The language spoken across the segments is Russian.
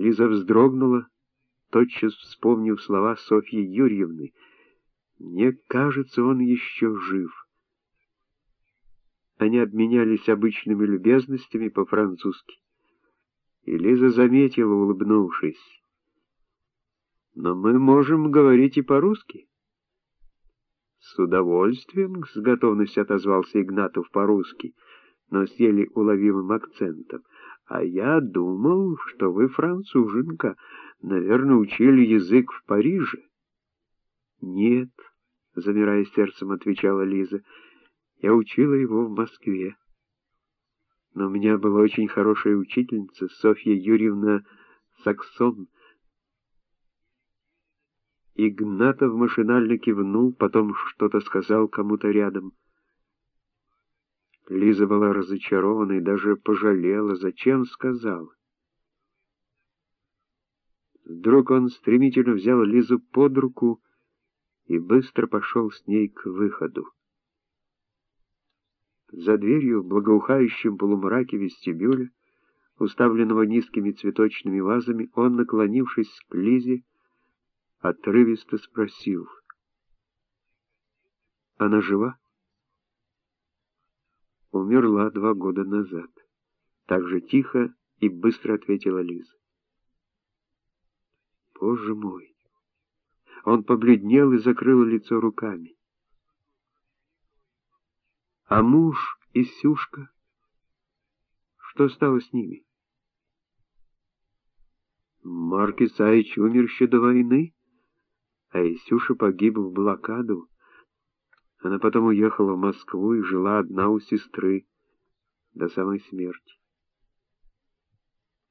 Лиза вздрогнула, тотчас вспомнив слова Софьи Юрьевны. «Мне кажется, он еще жив». Они обменялись обычными любезностями по-французски. И Лиза заметила, улыбнувшись. «Но мы можем говорить и по-русски». «С удовольствием», — с готовностью отозвался Игнатов по-русски, но с еле уловимым акцентом. «А я думал, что вы француженка, наверное, учили язык в Париже». «Нет», — замирая сердцем, отвечала Лиза, — «я учила его в Москве. Но у меня была очень хорошая учительница, Софья Юрьевна Саксон». Игнатов машинально кивнул, потом что-то сказал кому-то рядом. Лиза была разочарована и даже пожалела, зачем сказал. Вдруг он стремительно взял Лизу под руку и быстро пошел с ней к выходу. За дверью в благоухающем полумраке вестибюля, уставленного низкими цветочными вазами, он, наклонившись к Лизе, отрывисто спросил. «Она жива?» «Умерла два года назад», — так же тихо и быстро ответила Лиза. «Боже мой!» Он побледнел и закрыл лицо руками. «А муж и Сюшка? Что стало с ними?» Марк Исаич умер еще до войны а Исюша погиб в блокаду. Она потом уехала в Москву и жила одна у сестры до самой смерти.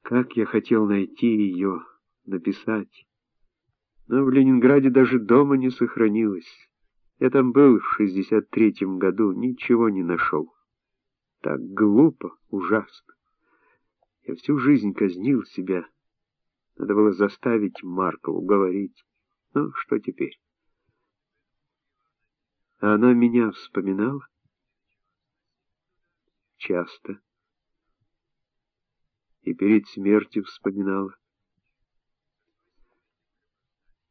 Как я хотел найти ее, написать. Но в Ленинграде даже дома не сохранилось. Я там был в 63-м году, ничего не нашел. Так глупо, ужасно. Я всю жизнь казнил себя. Надо было заставить Марка уговорить. Ну, что теперь? А она меня вспоминала? Часто. И перед смертью вспоминала.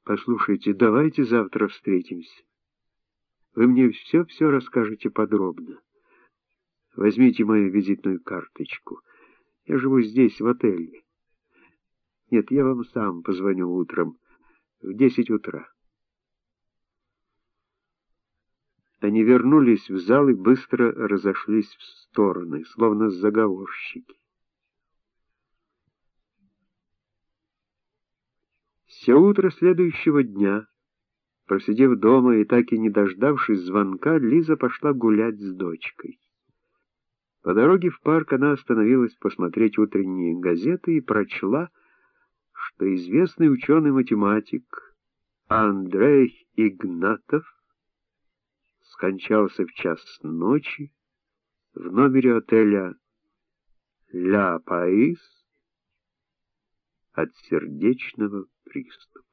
Послушайте, давайте завтра встретимся. Вы мне все-все расскажете подробно. Возьмите мою визитную карточку. Я живу здесь, в отеле. Нет, я вам сам позвоню утром в десять утра. Они вернулись в зал и быстро разошлись в стороны, словно заговорщики. Все утро следующего дня, просидев дома и так и не дождавшись звонка, Лиза пошла гулять с дочкой. По дороге в парк она остановилась посмотреть утренние газеты и прочла, что известный ученый-математик Андрей Игнатов скончался в час ночи в номере отеля «Ля Паис» от сердечного приступа.